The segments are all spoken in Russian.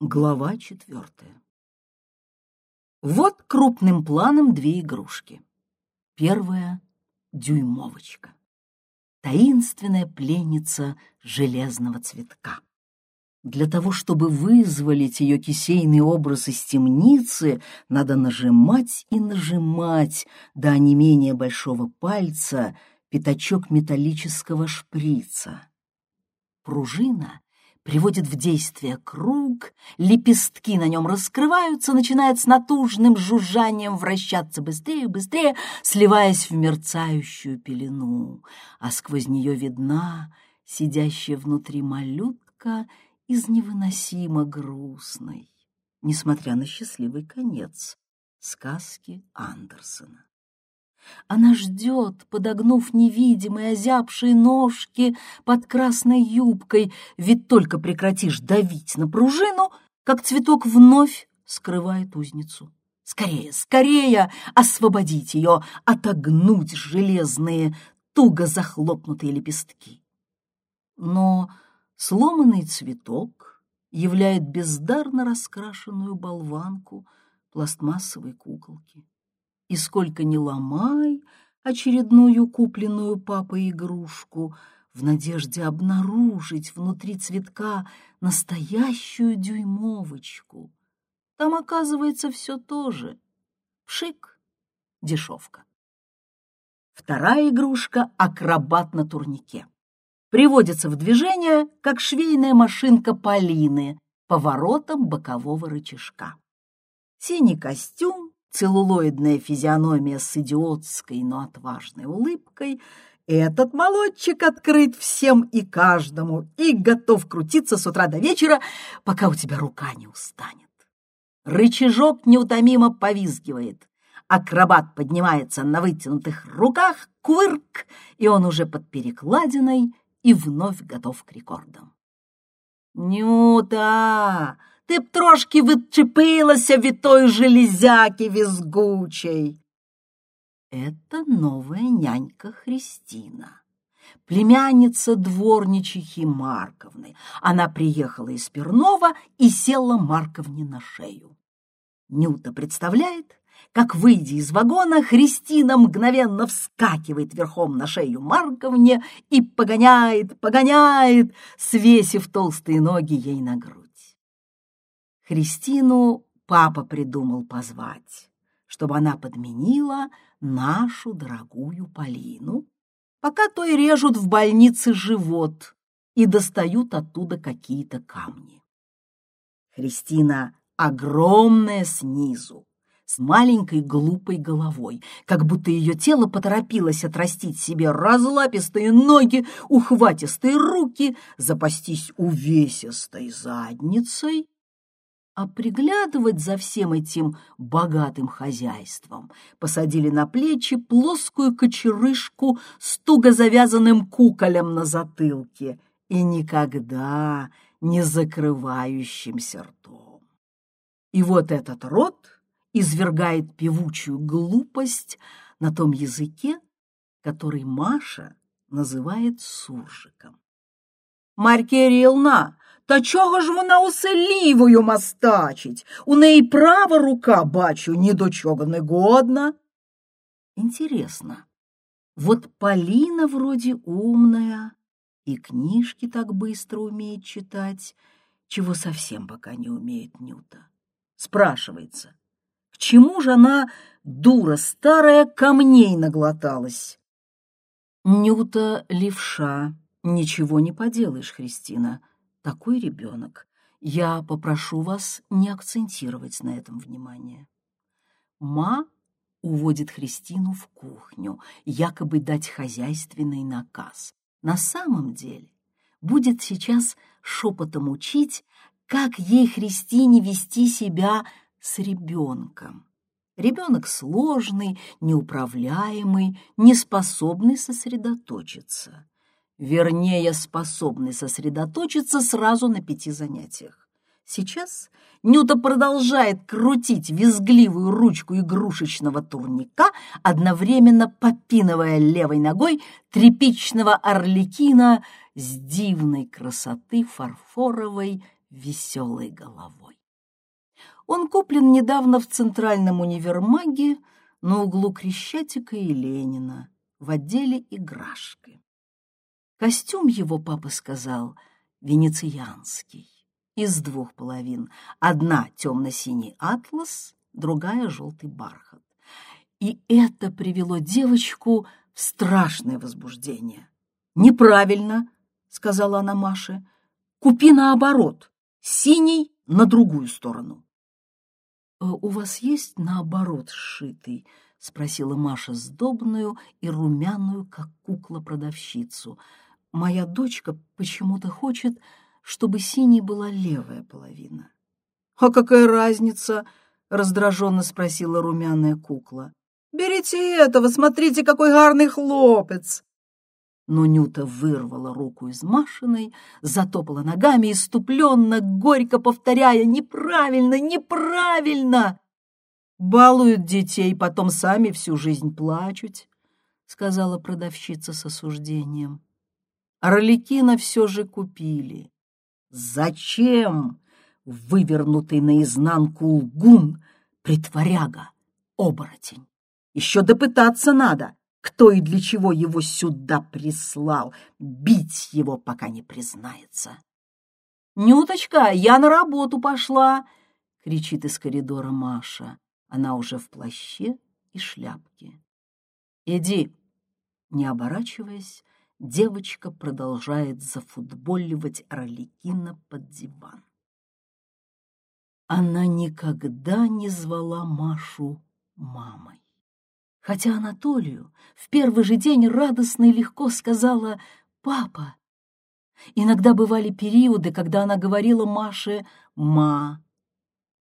Глава четвертая. Вот крупным планом две игрушки. Первая — дюймовочка. Таинственная пленница железного цветка. Для того, чтобы вызволить ее кисейный образ из темницы, надо нажимать и нажимать до онемения большого пальца пятачок металлического шприца. Пружина приводит в действие круг, лепестки на нем раскрываются, начинает с натужным жужжанием вращаться быстрее и быстрее, сливаясь в мерцающую пелену, а сквозь нее видна сидящая внутри малютка из невыносимо грустной, несмотря на счастливый конец, сказки Андерсона. Она ждет, подогнув невидимые озябшие ножки под красной юбкой, ведь только прекратишь давить на пружину, как цветок вновь скрывает узницу. Скорее, скорее освободить ее, отогнуть железные, туго захлопнутые лепестки. Но сломанный цветок являет бездарно раскрашенную болванку пластмассовой куколки и сколько ни ломай очередную купленную папой игрушку в надежде обнаружить внутри цветка настоящую дюймовочку. Там оказывается все то же. Пшик, дешевка. Вторая игрушка — акробат на турнике. Приводится в движение, как швейная машинка Полины, поворотом бокового рычажка. Синий костюм, целлулоидная физиономия с идиотской, но отважной улыбкой, этот молодчик открыт всем и каждому и готов крутиться с утра до вечера, пока у тебя рука не устанет. Рычажок неутомимо повизгивает. Акробат поднимается на вытянутых руках, кувырк, и он уже под перекладиной и вновь готов к рекордам. «Нюта!» Ти б трошки відчепилася від той железяки визгучей. Это новая нянька Христина, племянница дворничихи Марковны. Она приехала из Пернова и села Марковне на шею. Нюта представляет, как, выйдя из вагона, Христина мгновенно вскакивает верхом на шею Марковне и погоняет, погоняет, свесив толстые ноги ей на грудь. Христину папа придумал позвать, чтобы она подменила нашу дорогую Полину, пока той режут в больнице живот и достают оттуда какие-то камни. Христина огромная снизу, с маленькой глупой головой, как будто ее тело поторопилось отрастить себе разлапистые ноги, ухватистые руки, запастись увесистой задницей а приглядывать за всем этим богатым хозяйством посадили на плечи плоскую кочерышку с туго завязанным куколем на затылке и никогда не закрывающимся ртом. И вот этот рот извергает певучую глупость на том языке, который Маша называет суржиком. «Марь Кирилна, та чого ж вона усе лівою мастачить? У неї права рука, бачу, ні до чого не годна. Интересно, вот Полина вроде умная и книжки так быстро умеет читать, чего совсем пока не умеет Нюта. Спрашивается, к чему же она, дура старая, камней наглоталась? Нюта левша, ничего не поделаешь, Христина, такой ребенок. Я попрошу вас не акцентировать на этом внимание. Ма уводит Христину в кухню, якобы дать хозяйственный наказ. На самом деле будет сейчас шепотом учить, как ей, Христине, вести себя с ребенком. Ребенок сложный, неуправляемый, неспособный сосредоточиться вернее, способный сосредоточиться сразу на пяти занятиях. Сейчас Нюта продолжает крутить визгливую ручку игрушечного турника, одновременно попинывая левой ногой тряпичного орликина с дивной красоты фарфоровой веселой головой. Он куплен недавно в Центральном универмаге на углу Крещатика и Ленина в отделе играшки. Костюм его, папа сказал, венецианский, из двух половин. Одна темно-синий атлас, другая желтый бархат. И это привело девочку в страшное возбуждение. «Неправильно», — сказала она Маше, — «купи наоборот, синий на другую сторону». «Э, «У вас есть наоборот сшитый?» — спросила Маша сдобную и румяную, как кукла-продавщицу. «Моя дочка почему-то хочет, чтобы синей была левая половина». «А какая разница?» — раздраженно спросила румяная кукла. «Берите этого, смотрите, какой гарный хлопец!» Но Нюта вырвала руку из Машиной, затопала ногами, иступленно, горько повторяя «Неправильно! Неправильно!» «Балуют детей, потом сами всю жизнь плачут», — сказала продавщица с осуждением. Орликина все же купили. «Зачем?» — вывернутый наизнанку лгун, притворяга, оборотень. Еще допытаться надо, кто и для чего его сюда прислал. Бить его, пока не признается. «Нюточка, я на работу пошла!» — кричит из коридора Маша. Она уже в плаще и шляпке. «Иди!» Не оборачиваясь, девочка продолжает зафутболивать Орликина под диван. Она никогда не звала Машу мамой. Хотя Анатолию в первый же день радостно и легко сказала «папа». Иногда бывали периоды, когда она говорила Маше «ма»,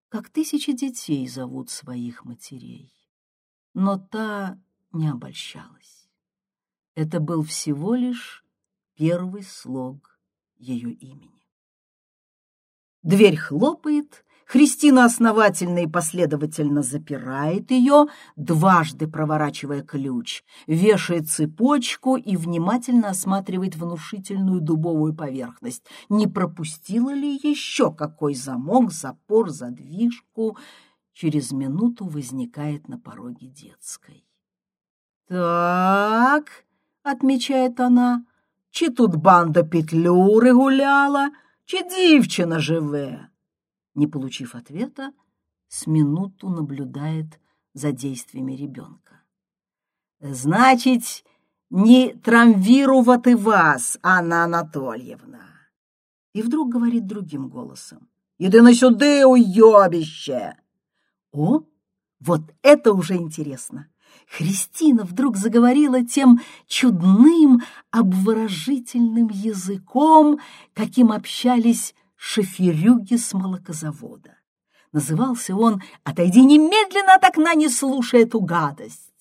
как тысячи детей зовут своих матерей. Но та не обольщалась. Это был всего лишь первый слог ее имени. Дверь хлопает, Христина основательно и последовательно запирает ее, дважды проворачивая ключ, вешает цепочку и внимательно осматривает внушительную дубовую поверхность. Не пропустила ли еще какой замок, запор, задвижку? Через минуту возникает на пороге детской. «Так», — отмечает она, — «чи тут банда петлюри гуляла, чи дівчина живе?» Не получив ответа, с минуту наблюдает за действиями ребенка. «Значит, не трамвировать вас, Анна Анатольевна!» И вдруг говорит другим голосом. «Иди на сюда, уебище!» О, вот это уже интересно! Христина вдруг заговорила тем чудным, обворожительным языком, каким общались шоферюги с молокозавода. Назывался он «Отойди немедленно от окна, не слушай эту гадость».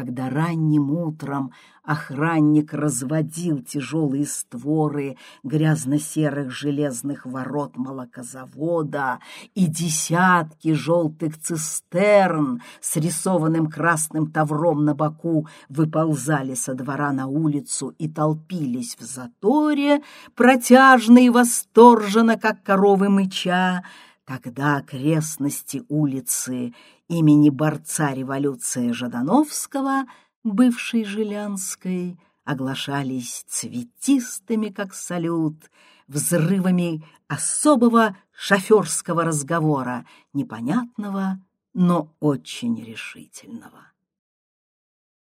Когда ранним утром охранник разводил тяжелые створы грязно-серых железных ворот молокозавода и десятки желтых цистерн с рисованным красным тавром на боку выползали со двора на улицу и толпились в заторе, протяжно и восторженно, как коровы мыча, Тогда окрестности улицы имени борца революции Ждановского, бывшей Жилянской, оглашались цветистыми, как салют, взрывами особого шоферского разговора, непонятного, но очень решительного.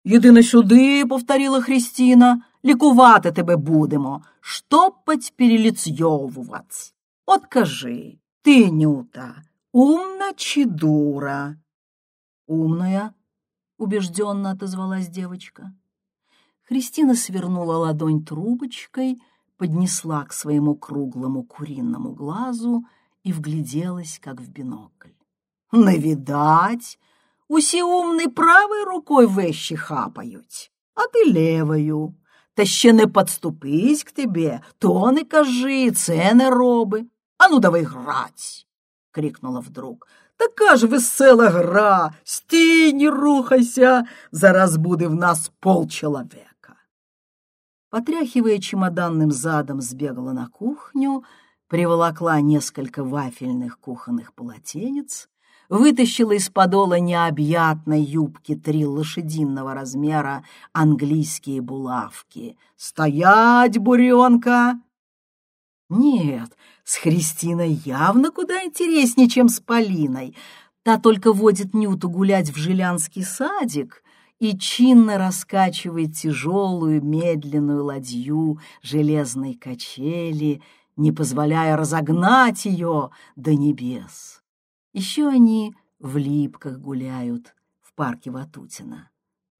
«Єдине сюди», — повторила Христина, — «лікувати тебе будемо, штопать переліцьовувать. От кажи, ты, Нюта, умна чи дура? Умная, убежденно отозвалась девочка. Христина свернула ладонь трубочкой, поднесла к своему круглому куриному глазу и вгляделась, как в бинокль. Навидать, усі умний правою рукою вещи хапають, а ти левою. Та ще не подступись к тебе, то не кажи, це не роби. А ну давай грать! крикнула вдруг. Така ж весела гра. Стій, не рухайся, зараз буде в нас полчеловека. Потряхивая чемоданным задом, сбегала на кухню, приволокла несколько вафельных кухонных полотенец, вытащила из подола необъятной юбки три лошадиного размера английские булавки. «Стоять, буренка!» Нет, с Христиной явно куда интереснее, чем с Полиной. Та только водит Нюту гулять в Жилянский садик и чинно раскачивает тяжелую медленную ладью железной качели, не позволяя разогнать ее до небес. Еще они в липках гуляют в парке Ватутина.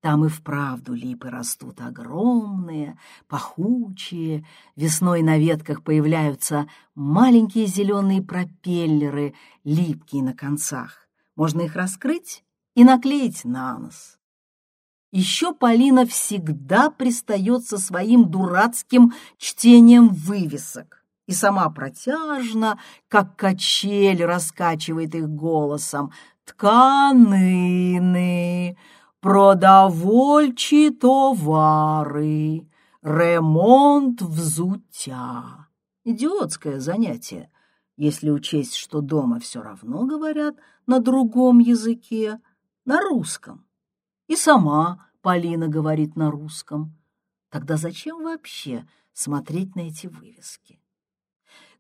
Там и вправду липы растут огромные, пахучие. Весной на ветках появляются маленькие зеленые пропеллеры, липкие на концах. Можно их раскрыть и наклеить на нос. Еще Полина всегда пристает со своим дурацким чтением вывесок и сама протяжно, как качель, раскачивает их голосом. «Тканины!» Продовольчі товары, ремонт взутя. Идиотское занятие, если учесть, что дома все равно говорят на другом языке, на русском. И сама Полина говорит на русском. Тогда зачем вообще смотреть на эти вывески?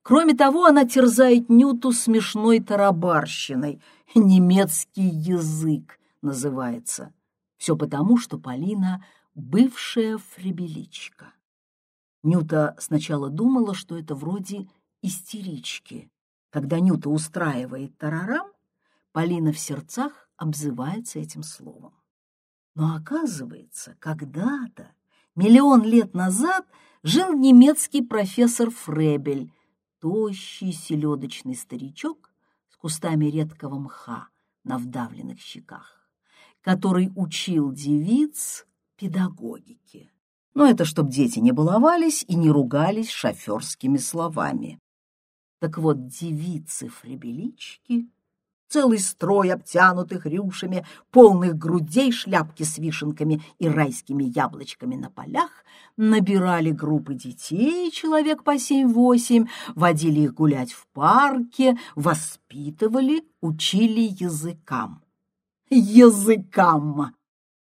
Кроме того, она терзает Нюту смешной тарабарщиной. Немецкий язык называется. Все потому, что Полина — бывшая фребеличка. Нюта сначала думала, что это вроде истерички. Когда Нюта устраивает тарарам, Полина в сердцах обзывается этим словом. Но оказывается, когда-то, миллион лет назад, жил немецкий профессор Фребель, тощий селедочный старичок с кустами редкого мха на вдавленных щеках который учил девиц педагогике. Но это чтоб дети не баловались и не ругались шоферскими словами. Так вот, девицы-фребелички, целый строй обтянутых рюшами, полных грудей, шляпки с вишенками и райскими яблочками на полях, набирали группы детей, человек по семь-восемь, водили их гулять в парке, воспитывали, учили языкам языкам.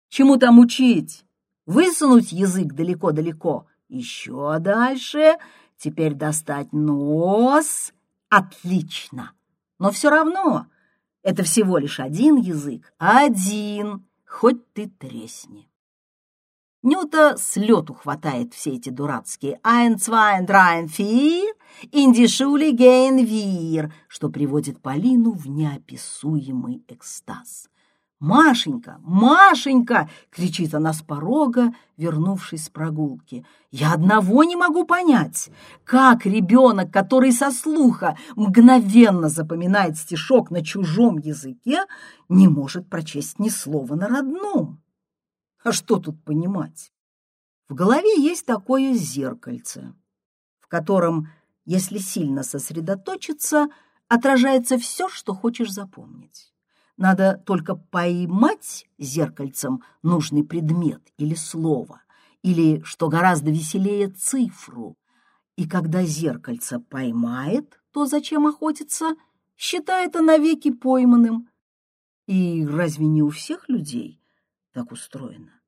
Чему там учить? Высунуть язык далеко-далеко, еще дальше, теперь достать нос. Отлично. Но все равно это всего лишь один язык, один, хоть ты тресни. Нюта с лету хватает все эти дурацкие «ein, zwei, drei, vier», «in gehen wir», что приводит Полину в неописуемый экстаз. «Машенька! Машенька!» — кричит она с порога, вернувшись с прогулки. «Я одного не могу понять, как ребенок, который со слуха мгновенно запоминает стишок на чужом языке, не может прочесть ни слова на родном? А что тут понимать? В голове есть такое зеркальце, в котором, если сильно сосредоточиться, отражается все, что хочешь запомнить. Надо только поймать зеркальцем нужный предмет или слово, или, что гораздо веселее, цифру. И когда зеркальце поймает то, зачем охотится, считает это навеки пойманным. И разве не у всех людей так устроено?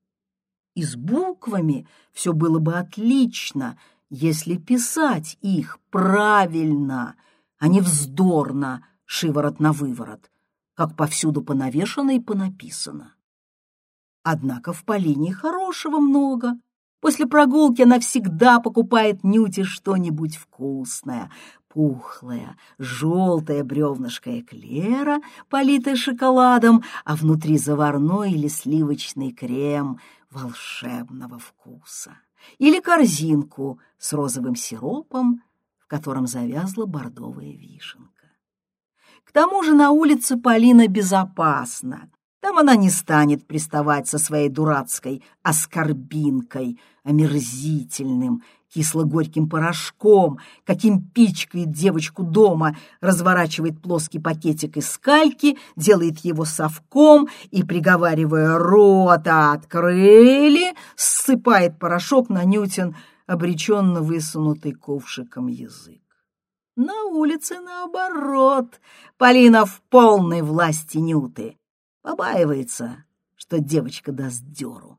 И с буквами все было бы отлично, если писать их правильно, а не вздорно, шиворот на выворот, как повсюду понавешано и понаписано. Однако в Полине хорошего много. После прогулки она всегда покупает Нюте что-нибудь вкусное, пухлое, желтое бревнышко эклера, политое шоколадом, а внутри заварной или сливочный крем волшебного вкуса. Или корзинку с розовым сиропом, в котором завязла бордовая вишенка. К тому же на улице Полина безопасна. Там она не станет приставать со своей дурацкой оскорбинкой, омерзительным, кисло-горьким порошком, каким пичкает девочку дома, разворачивает плоский пакетик из скальки, делает его совком и, приговаривая «рота открыли», ссыпает порошок на Нютин, обреченно высунутый ковшиком язык. На улице наоборот. Полина в полной власти Нюты. Побаивается, что девочка даст дёру.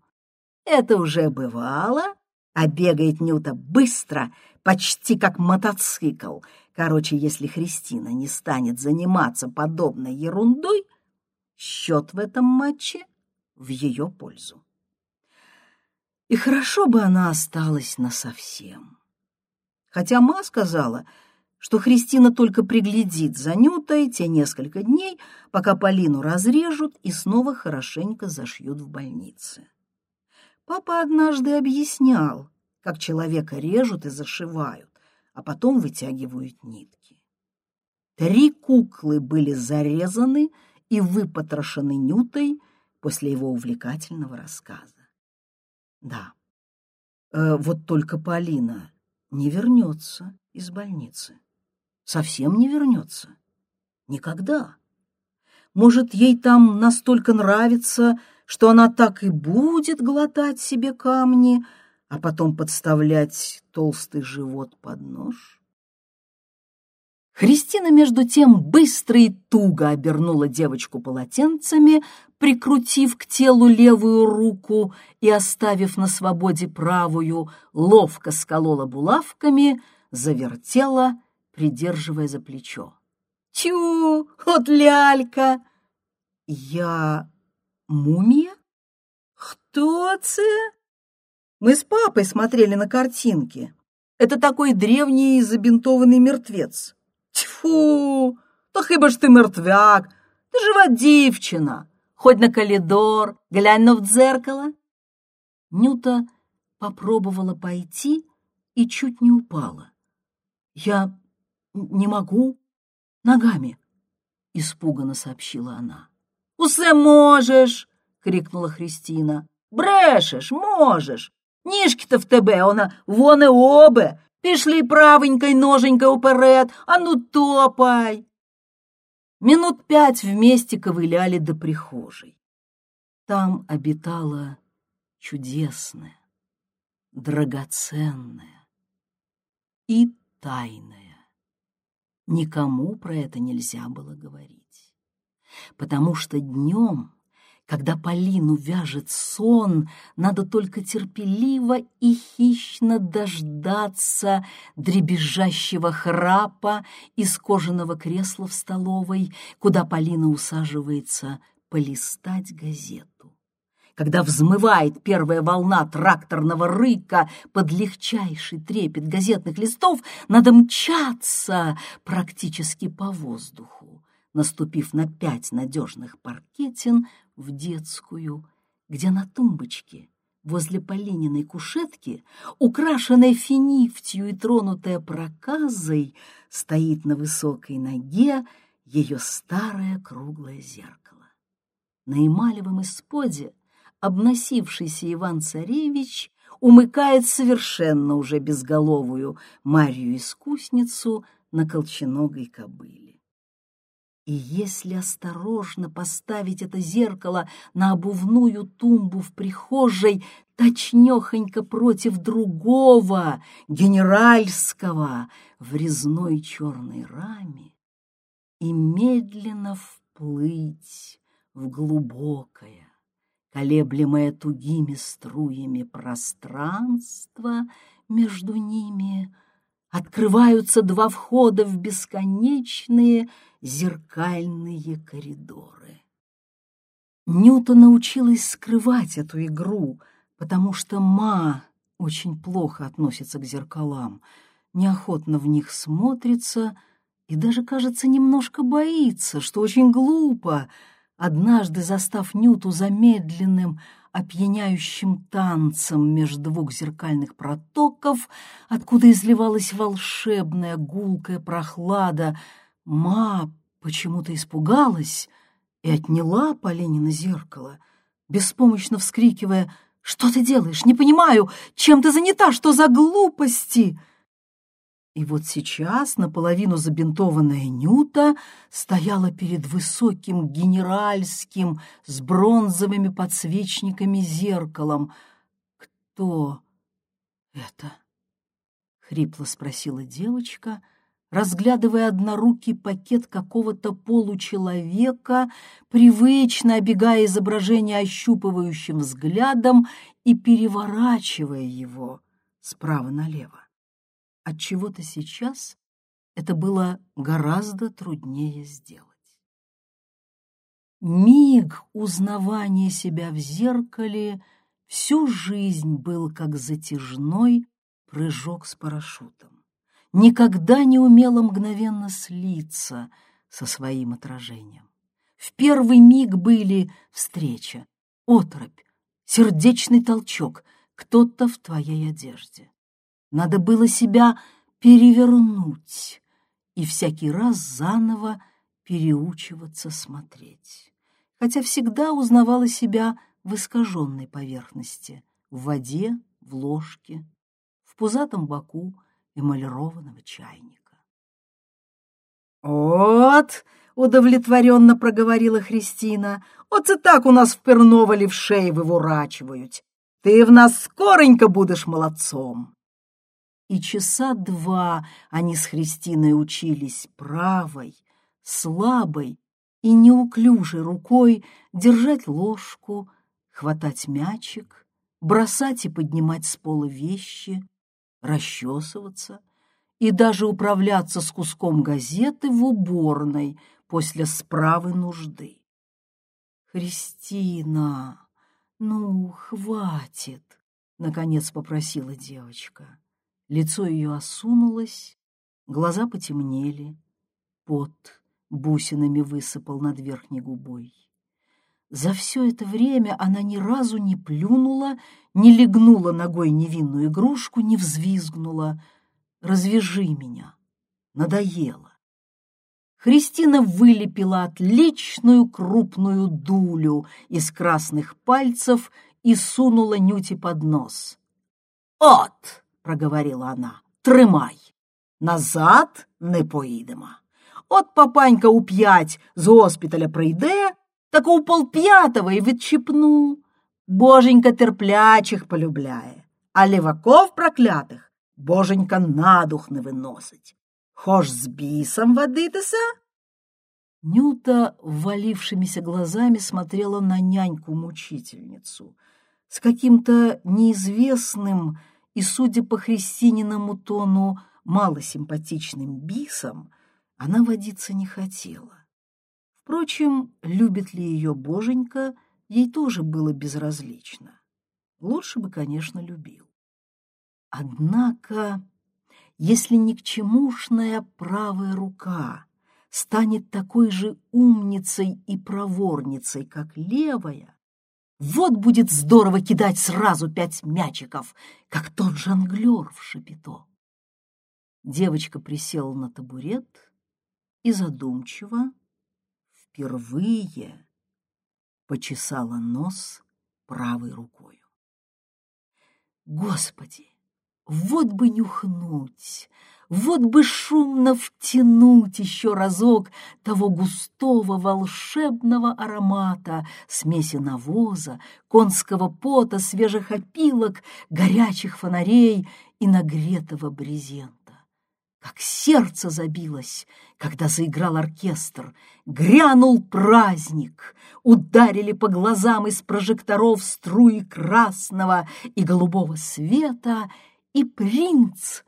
Это уже бывало, а бегает Нюта быстро, почти как мотоцикл. Короче, если Христина не станет заниматься подобной ерундой, счет в этом матче в ее пользу. И хорошо бы она осталась насовсем. Хотя Ма сказала, что Христина только приглядит за Нютой те несколько дней, пока Полину разрежут и снова хорошенько зашьют в больнице. Папа однажды объяснял, как человека режут и зашивают, а потом вытягивают нитки. Три куклы были зарезаны и выпотрошены Нютой после его увлекательного рассказа. Да, э, вот только Полина не вернется из больницы. Совсем не вернется. Никогда. Может, ей там настолько нравится, что она так и будет глотать себе камни, а потом подставлять толстый живот под нож? Христина, между тем, быстро и туго обернула девочку полотенцами, прикрутив к телу левую руку и оставив на свободе правую, ловко сколола булавками, завертела, придерживая за плечо. «Тю, от лялька!» «Я мумия? Кто це?» Мы с папой смотрели на картинки. Это такой древний забинтованный мертвец. Тьфу, то хіба ж ти мертвяк, ти жива дівчина. Хоть на коридор, глянь на в дзеркало. Нюта попробовала пойти и чуть не упала. Я не могу ногами, испуганно сообщила она. Усе можеш, крикнула Христина. Брешеш, можеш. Ніжки-то в тебе, вона вони обе, Пішли правенько й ноженько уперед, а ну топай. Минут пять вместе ковыляли до прихожей. Там обитала чудесная, драгоценная и тайная. Никому про это нельзя было говорить, потому что днем когда Полину вяжет сон, надо только терпеливо и хищно дождаться дребезжащего храпа из кожаного кресла в столовой, куда Полина усаживается полистать газету. Когда взмывает первая волна тракторного рыка под легчайший трепет газетных листов, надо мчаться практически по воздуху наступив на пять надежных паркетин в детскую, где на тумбочке возле Полининой кушетки, украшенная финифтью и тронутая проказой, стоит на высокой ноге ее старое круглое зеркало. На эмалевом исподе обносившийся Иван-царевич умыкает совершенно уже безголовую Марию-искусницу на колченогой кобыле. И если осторожно поставить это зеркало на обувную тумбу в прихожей, точнёхонько против другого, генеральского, в резной черной раме, и медленно вплыть в глубокое, колеблемое тугими струями пространство между ними, открываются два входа в бесконечные зеркальные коридоры. Нюта научилась скрывать эту игру, потому что Ма очень плохо относится к зеркалам, неохотно в них смотрится и даже, кажется, немножко боится, что очень глупо, однажды застав Нюту замедленным, опьяняющим танцем между двух зеркальных протоков, откуда изливалась волшебная гулкая прохлада, Ма почему-то испугалась и отняла Полинина зеркало, беспомощно вскрикивая «Что ты делаешь? Не понимаю! Чем ты занята? Что за глупости?» И вот сейчас наполовину забинтованная Нюта стояла перед высоким генеральским с бронзовыми подсвечниками зеркалом. «Кто это?» — хрипло спросила девочка — разглядывая однорукий пакет какого-то получеловека, привычно обегая изображение ощупывающим взглядом и переворачивая его справа налево. От чего то сейчас это было гораздо труднее сделать. Миг узнавания себя в зеркале всю жизнь был как затяжной прыжок с парашютом. Никогда не умела мгновенно слиться со своим отражением. В первый миг были встреча, оторопь, сердечный толчок, кто-то в твоей одежде. Надо было себя перевернуть и всякий раз заново переучиваться смотреть хотя всегда узнавала себя в искаженной поверхности, в воде, в ложке, в пузатом боку эмалированного чайника. «Вот!» — удовлетворенно проговорила Христина. «Вот и так у нас в Перновале в шее выворачивают. Ты в нас скоренько будешь молодцом!» И часа два они с Христиной учились правой, слабой и неуклюжей рукой держать ложку, хватать мячик, бросать и поднимать с пола вещи, расчесываться и даже управляться с куском газеты в уборной после справы нужды. «Христина, ну, хватит!» — наконец попросила девочка. Лицо ее осунулось, глаза потемнели, пот бусинами высыпал над верхней губой. За все это время она ни разу не плюнула, не легнула ногой невинную игрушку, не взвизгнула. «Развяжи меня! Надоело!» Христина вылепила отличную крупную дулю из красных пальцев и сунула Нюте под нос. «От!» — проговорила она. «Тримай! Назад не поїдемо!» От папанька у п'ять з госпіталя прийде, так у полп'ятого й відчіпну. Боженька терплячих полюбляє, а ліваков проклятих боженька надух не виносить. Хоч з бісом водитися? Нюта, ввалившимися глазами, смотрела на няньку-мучительницу с каким-то неизвестным и, судя по Христининому тону, малосимпатичным бисом, она водиться не хотела. Впрочем, любит ли ее боженька, ей тоже было безразлично. Лучше бы, конечно, любил. Однако, если никчемушная правая рука станет такой же умницей и проворницей, как левая, вот будет здорово кидать сразу пять мячиков, как тот жонглер в шапито. Девочка присела на табурет, и задумчиво, впервые почесала нос правой рукою. Господи, вот бы нюхнуть, вот бы шумно втянуть еще разок того густого волшебного аромата, смеси навоза, конского пота, свежих опилок, горячих фонарей и нагретого брезента как сердце забилось, когда заиграл оркестр. Грянул праздник, ударили по глазам из прожекторов струи красного и голубого света, и принц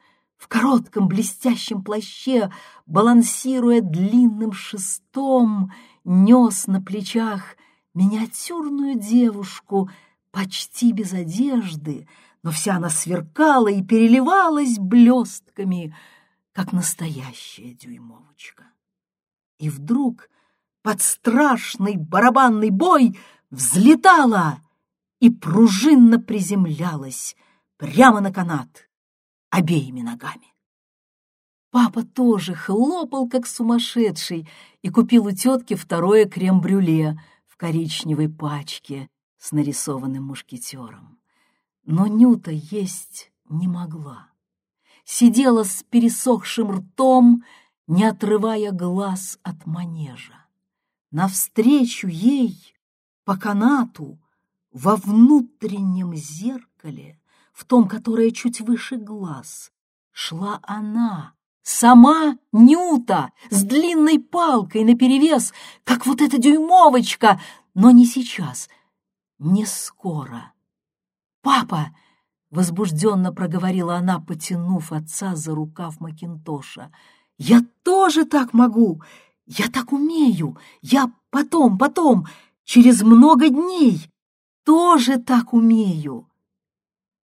в коротком блестящем плаще, балансируя длинным шестом, нес на плечах миниатюрную девушку почти без одежды, но вся она сверкала и переливалась блестками — как настоящая дюймовочка. И вдруг под страшный барабанный бой взлетала и пружинно приземлялась прямо на канат обеими ногами. Папа тоже хлопал, как сумасшедший, и купил у тетки второе крем-брюле в коричневой пачке с нарисованным мушкетером. Но Нюта есть не могла сидела с пересохшим ртом, не отрывая глаз от манежа. Навстречу ей по канату во внутреннем зеркале, в том, которое чуть выше глаз, шла она Сама Нюта с длинной палкой наперевес, как вот эта дюймовочка, но не сейчас, не скоро. «Папа!» — возбужденно проговорила она, потянув отца за рукав Макинтоша. «Я тоже так могу! Я так умею! Я потом, потом, через много дней тоже так умею!»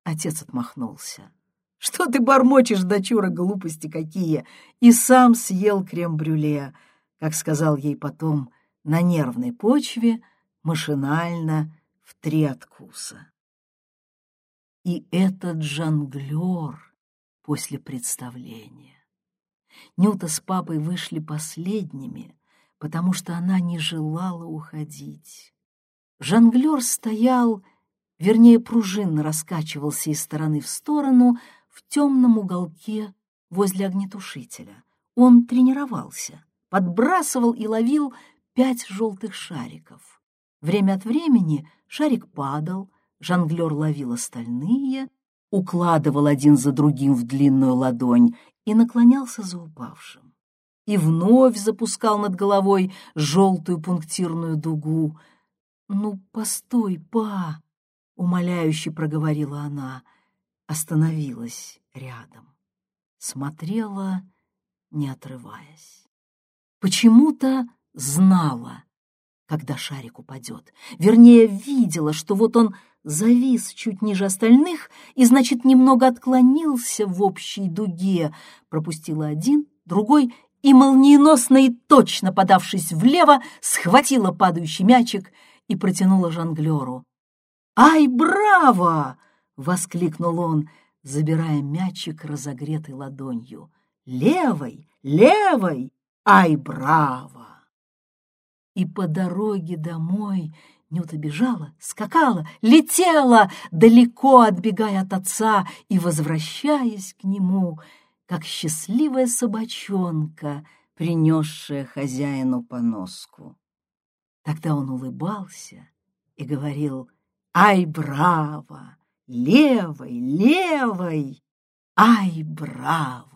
Отец отмахнулся. «Что ты бормочешь, дочура, глупости какие!» И сам съел крем-брюле, как сказал ей потом, на нервной почве, машинально, в три откуса. И этот жонглер после представления. Нюта с папой вышли последними, потому что она не желала уходить. Жонглер стоял, вернее, пружинно раскачивался из стороны в сторону в темном уголке возле огнетушителя. Он тренировался, подбрасывал и ловил пять желтых шариков. Время от времени шарик падал, жонглер ловил остальные, укладывал один за другим в длинную ладонь и наклонялся за упавшим. И вновь запускал над головой желтую пунктирную дугу. «Ну, постой, па!» — умоляюще проговорила она, остановилась рядом, смотрела, не отрываясь. Почему-то знала, когда шарик упадет. Вернее, видела, что вот он завис чуть ниже остальных и, значит, немного отклонился в общей дуге, пропустила один, другой и, молниеносно и точно подавшись влево, схватила падающий мячик и протянула жонглеру. «Ай, браво!» — воскликнул он, забирая мячик разогретой ладонью. «Левой, левой! Ай, браво!» И по дороге домой Нюта бежала, скакала, летела, далеко отбегая от отца и возвращаясь к нему, как счастливая собачонка, принесшая хозяину поноску. Тогда он улыбался и говорил «Ай, браво! Левой, левой! Ай, браво!»